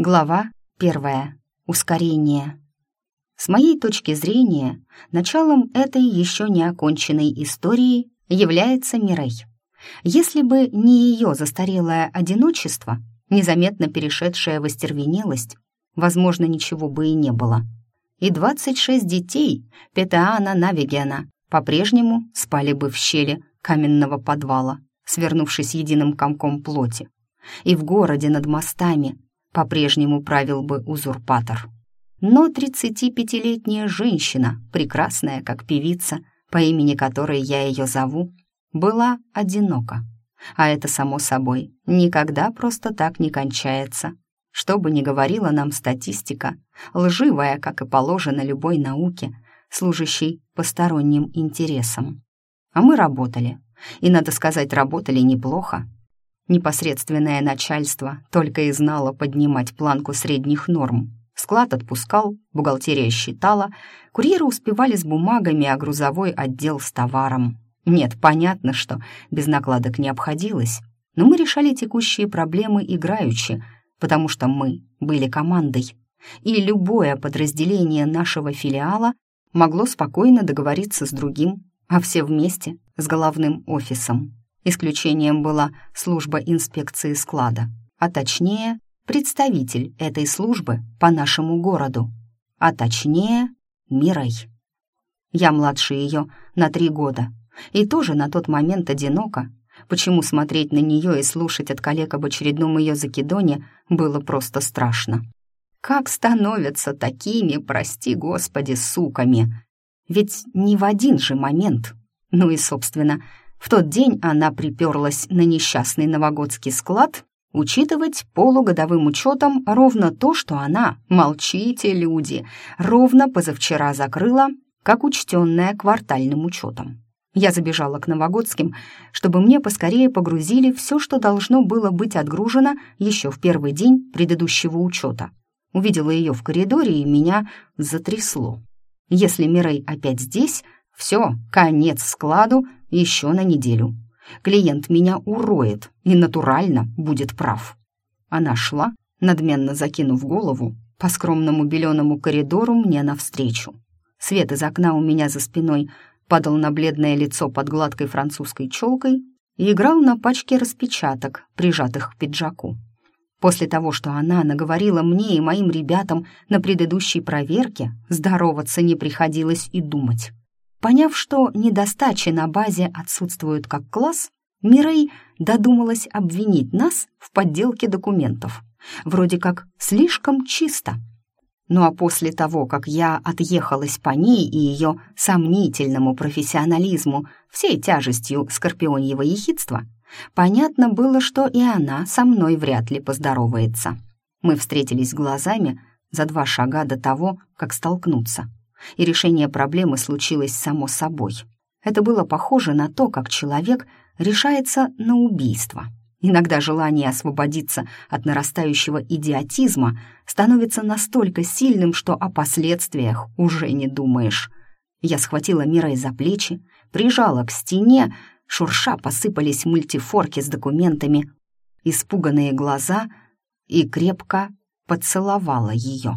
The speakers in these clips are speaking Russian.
Глава первая. Ускорение. С моей точки зрения, началом этой еще не оконченной истории является Мирей. Если бы не ее застарелое одиночество, незаметно перешедшее в остервенелость, возможно, ничего бы и не было. И 26 детей Петаана Навигена по-прежнему спали бы в щели каменного подвала, свернувшись единым комком плоти. И в городе над мостами по-прежнему правил бы узурпатор. Но 35-летняя женщина, прекрасная как певица, по имени которой я ее зову, была одинока. А это, само собой, никогда просто так не кончается. Что бы ни говорила нам статистика, лживая, как и положено любой науке, служащей посторонним интересам. А мы работали. И, надо сказать, работали неплохо. Непосредственное начальство только и знало поднимать планку средних норм. Склад отпускал, бухгалтерия считала, курьеры успевали с бумагами, а грузовой отдел с товаром. Нет, понятно, что без накладок не обходилось, но мы решали текущие проблемы играючи, потому что мы были командой, и любое подразделение нашего филиала могло спокойно договориться с другим, а все вместе с головным офисом. Исключением была служба инспекции склада, а точнее, представитель этой службы по нашему городу, а точнее, Мирой. Я младше ее на три года и тоже на тот момент одинока. Почему смотреть на нее и слушать от коллег об очередном ее закидоне было просто страшно. Как становятся такими, прости господи, суками? Ведь не в один же момент. Ну и, собственно, в тот день она приперлась на несчастный новогодский склад учитывать полугодовым учетом ровно то, что она, молчите, люди, ровно позавчера закрыла, как учтенная квартальным учетом. Я забежала к Новогодским, чтобы мне поскорее погрузили все, что должно было быть отгружено еще в первый день предыдущего учета. Увидела ее в коридоре, и меня затрясло. Если Мирей опять здесь, все, конец складу еще на неделю. Клиент меня уроет и натурально будет прав. Она шла, надменно закинув голову, по скромному беленому коридору мне навстречу. Свет из окна у меня за спиной падал на бледное лицо под гладкой французской челкой и играл на пачке распечаток, прижатых к пиджаку. После того, что она наговорила мне и моим ребятам на предыдущей проверке, здороваться не приходилось и думать. Поняв, что недостачи на базе отсутствуют как класс, Мирей додумалась обвинить нас в подделке документов. Вроде как слишком чисто. Ну а после того, как я отъехалась по ней и ее сомнительному профессионализму всей тяжестью скорпионьего ехидства, понятно было, что и она со мной вряд ли поздоровается. Мы встретились глазами за два шага до того, как столкнуться и решение проблемы случилось само собой. Это было похоже на то, как человек решается на убийство. Иногда желание освободиться от нарастающего идиотизма становится настолько сильным, что о последствиях уже не думаешь. Я схватила Мира за плечи, прижала к стене, шурша посыпались мультифорки с документами, испуганные глаза и крепко поцеловала ее.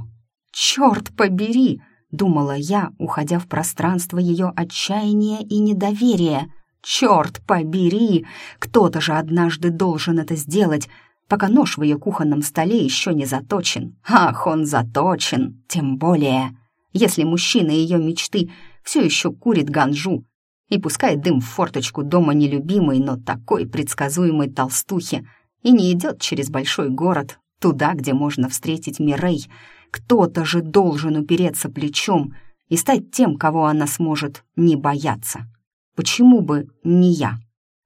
«Черт побери!» Думала я, уходя в пространство ее отчаяния и недоверия. «Черт побери! Кто-то же однажды должен это сделать, пока нож в ее кухонном столе еще не заточен. Ах, он заточен! Тем более, если мужчина ее мечты все еще курит ганжу и пускает дым в форточку дома нелюбимой, но такой предсказуемой толстухи, и не идет через большой город, туда, где можно встретить Мирей, кто-то же должен упереться плечом и стать тем, кого она сможет не бояться. Почему бы не я?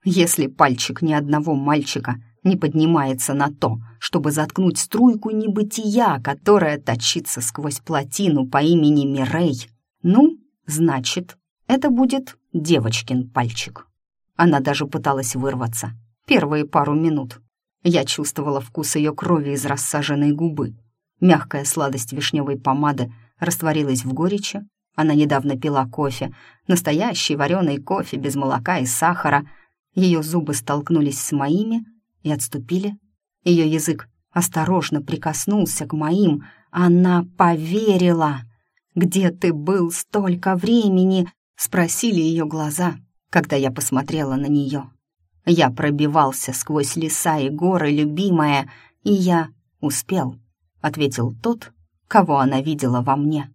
Если пальчик ни одного мальчика не поднимается на то, чтобы заткнуть струйку небытия, которая точится сквозь плотину по имени Мирей, ну, значит, это будет девочкин пальчик. Она даже пыталась вырваться. Первые пару минут. Я чувствовала вкус ее крови из рассаженной губы, Мягкая сладость вишневой помады растворилась в горечи. Она недавно пила кофе, настоящий вареный кофе без молока и сахара. Ее зубы столкнулись с моими и отступили. Ее язык осторожно прикоснулся к моим, она поверила. «Где ты был столько времени?» — спросили ее глаза, когда я посмотрела на нее. Я пробивался сквозь леса и горы, любимая, и я успел, — ответил тот, кого она видела во мне.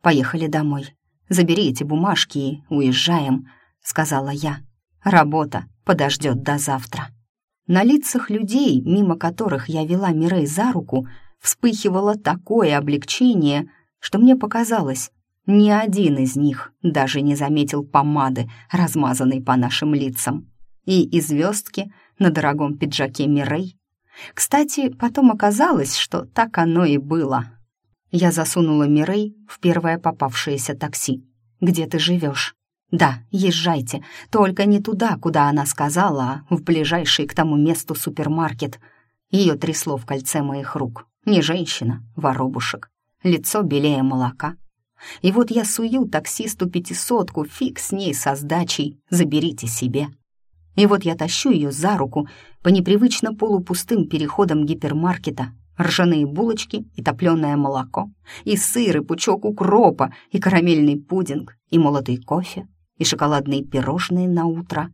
«Поехали домой. Забери эти бумажки и уезжаем», — сказала я. «Работа подождет до завтра». На лицах людей, мимо которых я вела Мирей за руку, вспыхивало такое облегчение, что мне показалось, ни один из них даже не заметил помады, размазанной по нашим лицам, и и звездки на дорогом пиджаке Мирей. Кстати, потом оказалось, что так оно и было. Я засунула Мирей в первое попавшееся такси. «Где ты живешь?» «Да, езжайте, только не туда, куда она сказала, а в ближайший к тому месту супермаркет». Ее трясло в кольце моих рук. Не женщина, воробушек. Лицо белее молока. И вот я сую таксисту пятисотку, фиг с ней со сдачей, заберите себе. И вот я тащу ее за руку по непривычно полупустым переходам гипермаркета. Ржаные булочки и топленое молоко, и сыр, и пучок укропа, и карамельный пудинг, и молотый кофе, и шоколадные пирожные на утро.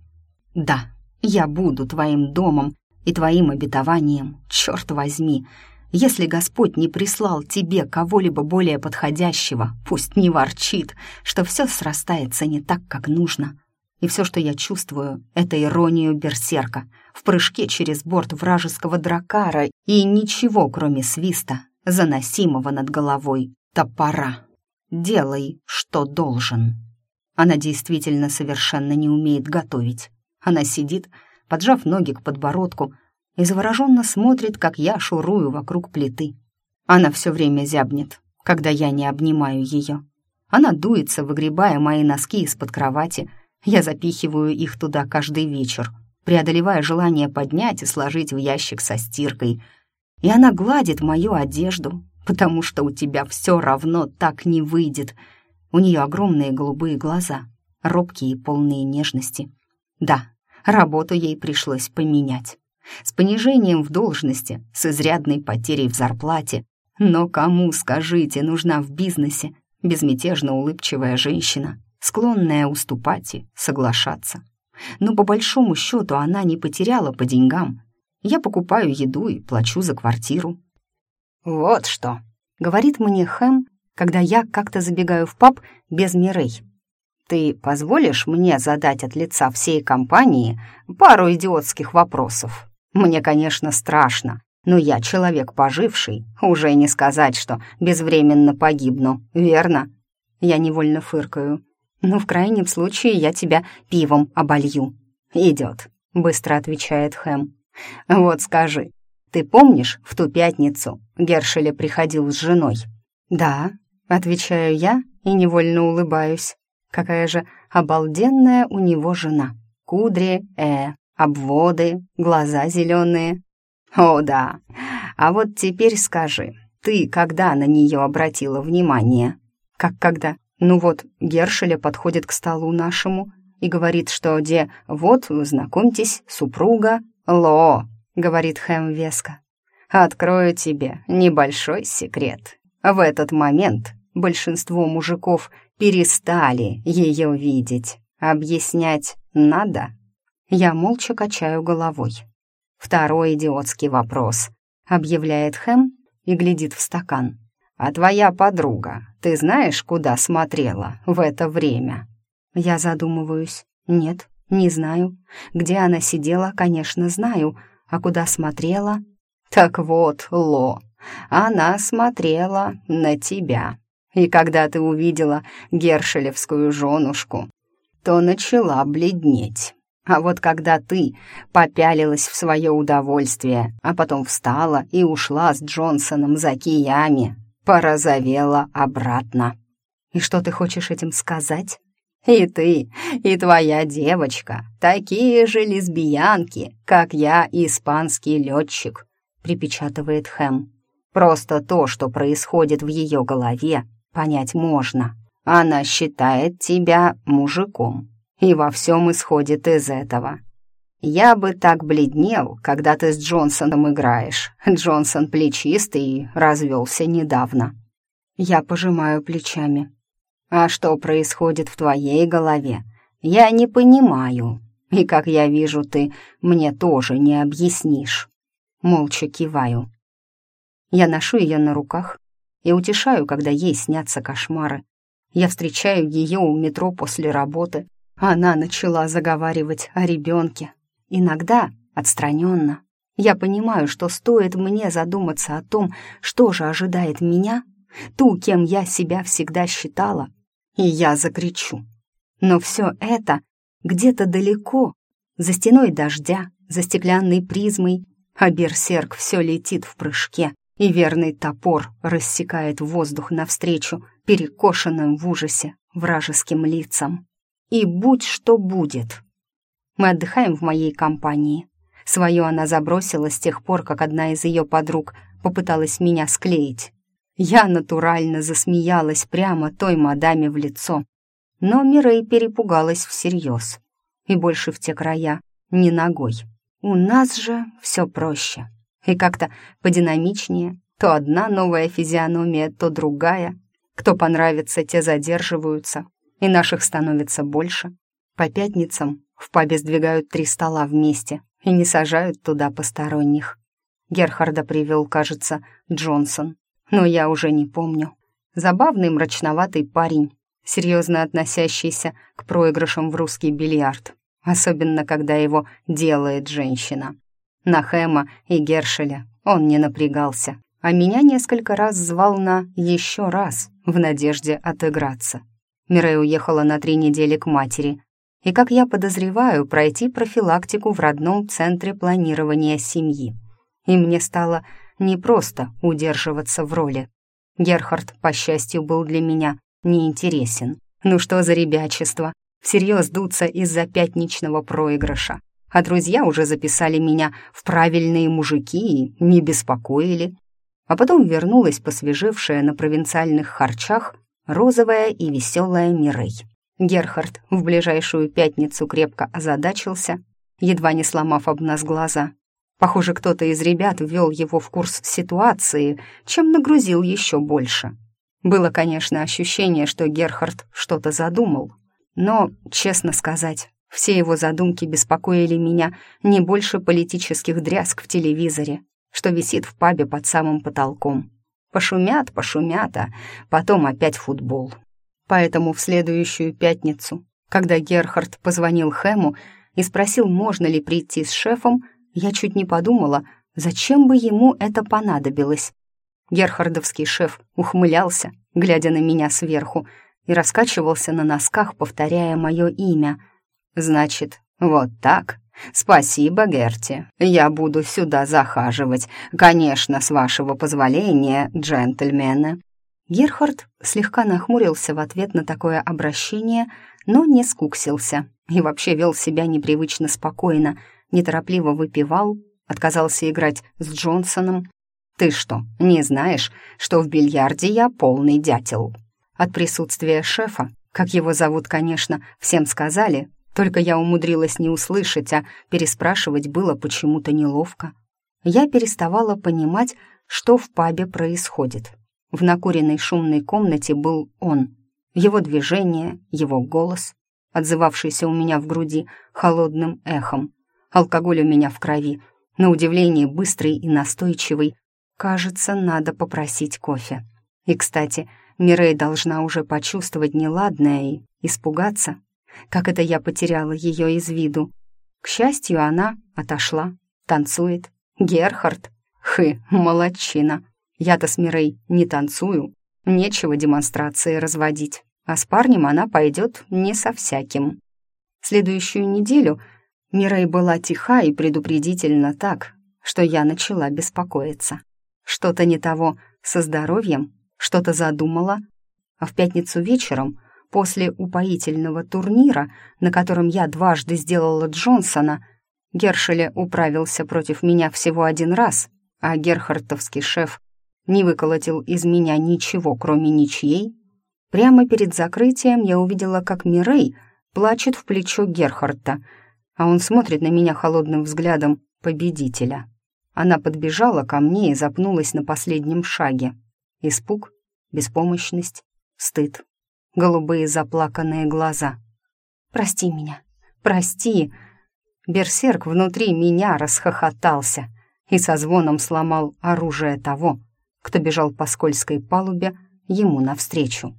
Да, я буду твоим домом и твоим обетованием, черт возьми, если Господь не прислал тебе кого-либо более подходящего, пусть не ворчит, что все срастается не так, как нужно. И все, что я чувствую, это иронию берсерка в прыжке через борт вражеского дракара и ничего, кроме свиста, заносимого над головой топора. Делай, что должен. Она действительно совершенно не умеет готовить. Она сидит, поджав ноги к подбородку, и завороженно смотрит, как я шурую вокруг плиты. Она все время зябнет, когда я не обнимаю ее. Она дуется, выгребая мои носки из-под кровати. Я запихиваю их туда каждый вечер, преодолевая желание поднять и сложить в ящик со стиркой. И она гладит мою одежду, потому что у тебя все равно так не выйдет. У нее огромные голубые глаза, робкие и полные нежности. Да, работу ей пришлось поменять с понижением в должности, с изрядной потерей в зарплате. Но кому, скажите, нужна в бизнесе безмятежно улыбчивая женщина, склонная уступать и соглашаться? Но по большому счету она не потеряла по деньгам. Я покупаю еду и плачу за квартиру. «Вот что», — говорит мне Хэм, когда я как-то забегаю в паб без Мирей. «Ты позволишь мне задать от лица всей компании пару идиотских вопросов?» Мне, конечно, страшно, но я человек поживший, уже не сказать, что безвременно погибну, верно?» Я невольно фыркаю. «Ну, в крайнем случае, я тебя пивом оболью». «Идет», — быстро отвечает Хэм. «Вот скажи, ты помнишь, в ту пятницу Гершеля приходил с женой?» «Да», — отвечаю я и невольно улыбаюсь. «Какая же обалденная у него жена! Кудри, э, обводы, глаза зеленые. О, да. А вот теперь скажи, ты когда на нее обратила внимание? Как когда? Ну вот, Гершеля подходит к столу нашему и говорит, что где вот, знакомьтесь, супруга Ло, говорит Хэм веско. Открою тебе небольшой секрет. В этот момент большинство мужиков перестали ее видеть. Объяснять надо? Я молча качаю головой. «Второй идиотский вопрос», — объявляет Хэм и глядит в стакан. «А твоя подруга, ты знаешь, куда смотрела в это время?» Я задумываюсь. «Нет, не знаю. Где она сидела, конечно, знаю. А куда смотрела?» «Так вот, Ло, она смотрела на тебя. И когда ты увидела гершелевскую женушку, то начала бледнеть. А вот когда ты попялилась в свое удовольствие, а потом встала и ушла с Джонсоном за киями, порозовела обратно. И что ты хочешь этим сказать? И ты, и твоя девочка, такие же лесбиянки, как я, испанский летчик, припечатывает Хэм. Просто то, что происходит в ее голове, понять можно. Она считает тебя мужиком, и во всем исходит из этого. «Я бы так бледнел, когда ты с Джонсоном играешь. Джонсон плечистый и развелся недавно». Я пожимаю плечами. «А что происходит в твоей голове? Я не понимаю. И, как я вижу, ты мне тоже не объяснишь». Молча киваю. Я ношу ее на руках и утешаю, когда ей снятся кошмары. Я встречаю ее у метро после работы. Она начала заговаривать о ребенке. Иногда отстраненно. Я понимаю, что стоит мне задуматься о том, что же ожидает меня, ту, кем я себя всегда считала, и я закричу. Но все это где-то далеко, за стеной дождя, за стеклянной призмой, а берсерк все летит в прыжке, и верный топор рассекает воздух навстречу перекошенным в ужасе вражеским лицам. И будь что будет. Мы отдыхаем в моей компании. Свою она забросила с тех пор, как одна из ее подруг попыталась меня склеить. Я натурально засмеялась прямо той мадаме в лицо. Но Мирей перепугалась всерьез. И больше в те края не ногой. У нас же все проще. И как-то подинамичнее. То одна новая физиономия, то другая. Кто понравится, те задерживаются. И наших становится больше. По пятницам в пабе сдвигают три стола вместе и не сажают туда посторонних. Герхарда привел, кажется, Джонсон но я уже не помню. Забавный мрачноватый парень, серьезно относящийся к проигрышам в русский бильярд, особенно когда его делает женщина. На Хэма и Гершеля он не напрягался, а меня несколько раз звал на «еще раз» в надежде отыграться. Мирей уехала на три недели к матери, и, как я подозреваю, пройти профилактику в родном центре планирования семьи. И мне стало не просто удерживаться в роли. Герхард, по счастью, был для меня неинтересен. Ну что за ребячество? Всерьез дуться из-за пятничного проигрыша. А друзья уже записали меня в правильные мужики и не беспокоили. А потом вернулась посвежевшая на провинциальных харчах розовая и веселая Мирей. Герхард в ближайшую пятницу крепко озадачился, едва не сломав об нас глаза, Похоже, кто-то из ребят ввел его в курс ситуации, чем нагрузил еще больше. Было, конечно, ощущение, что Герхард что-то задумал. Но, честно сказать, все его задумки беспокоили меня не больше политических дрязг в телевизоре, что висит в пабе под самым потолком. Пошумят, пошумят, а потом опять футбол. Поэтому в следующую пятницу, когда Герхард позвонил Хэму и спросил, можно ли прийти с шефом, я чуть не подумала, зачем бы ему это понадобилось. Герхардовский шеф ухмылялся, глядя на меня сверху, и раскачивался на носках, повторяя мое имя. «Значит, вот так? Спасибо, Герти. Я буду сюда захаживать. Конечно, с вашего позволения, джентльмены». Герхард слегка нахмурился в ответ на такое обращение, но не скуксился и вообще вел себя непривычно спокойно — неторопливо выпивал, отказался играть с Джонсоном. «Ты что, не знаешь, что в бильярде я полный дятел?» От присутствия шефа, как его зовут, конечно, всем сказали, только я умудрилась не услышать, а переспрашивать было почему-то неловко. Я переставала понимать, что в пабе происходит. В накуренной шумной комнате был он. Его движение, его голос, отзывавшийся у меня в груди холодным эхом. Алкоголь у меня в крови. На удивление быстрый и настойчивый. Кажется, надо попросить кофе. И, кстати, Мирей должна уже почувствовать неладное и испугаться. Как это я потеряла ее из виду. К счастью, она отошла, танцует. Герхард. Хы, молодчина. Я-то с Мирей не танцую. Нечего демонстрации разводить. А с парнем она пойдет не со всяким. Следующую неделю — Мирей была тиха и предупредительна так, что я начала беспокоиться. Что-то не того со здоровьем, что-то задумала. А в пятницу вечером, после упоительного турнира, на котором я дважды сделала Джонсона, Гершеля управился против меня всего один раз, а герхартовский шеф не выколотил из меня ничего, кроме ничьей. Прямо перед закрытием я увидела, как Мирей плачет в плечо Герхарта — а он смотрит на меня холодным взглядом победителя. Она подбежала ко мне и запнулась на последнем шаге. Испуг, беспомощность, стыд, голубые заплаканные глаза. «Прости меня, прости!» Берсерк внутри меня расхохотался и со звоном сломал оружие того, кто бежал по скользкой палубе ему навстречу.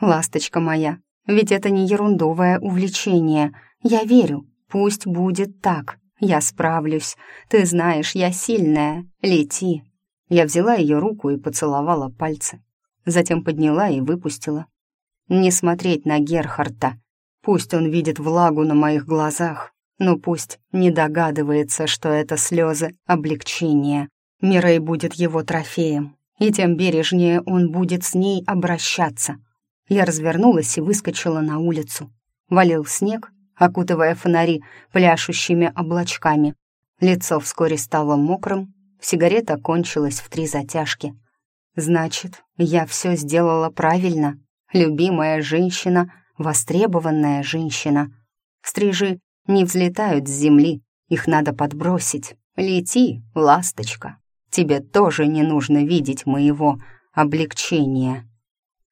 «Ласточка моя, ведь это не ерундовое увлечение. Я верю, пусть будет так. Я справлюсь. Ты знаешь, я сильная. Лети». Я взяла ее руку и поцеловала пальцы. Затем подняла и выпустила. Не смотреть на Герхарта. Пусть он видит влагу на моих глазах, но пусть не догадывается, что это слезы облегчения. Мирей будет его трофеем, и тем бережнее он будет с ней обращаться. Я развернулась и выскочила на улицу. Валил снег, окутывая фонари пляшущими облачками. Лицо вскоре стало мокрым, сигарета кончилась в три затяжки. Значит, я все сделала правильно. Любимая женщина, востребованная женщина. Стрижи не взлетают с земли, их надо подбросить. Лети, ласточка. Тебе тоже не нужно видеть моего облегчения.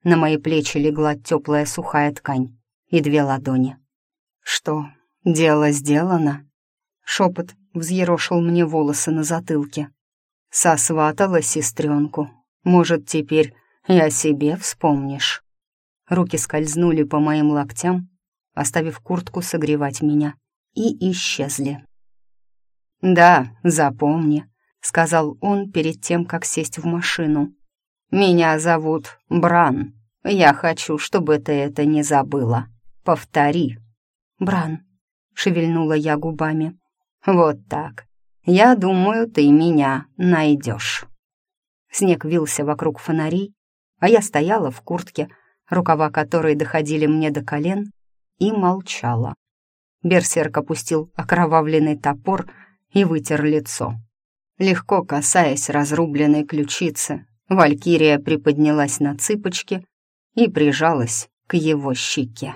На мои плечи легла теплая сухая ткань и две ладони. «Что, дело сделано?» Шепот взъерошил мне волосы на затылке. «Сосватала сестренку. Может, теперь и о себе вспомнишь?» Руки скользнули по моим локтям, оставив куртку согревать меня, и исчезли. «Да, запомни», — сказал он перед тем, как сесть в машину. «Меня зовут Бран. Я хочу, чтобы ты это не забыла. Повтори». «Бран», — шевельнула я губами. «Вот так. Я думаю, ты меня найдешь». Снег вился вокруг фонарей, а я стояла в куртке, рукава которой доходили мне до колен, и молчала. Берсерк опустил окровавленный топор и вытер лицо. Легко касаясь разрубленной ключицы, Валькирия приподнялась на цыпочки и прижалась к его щеке.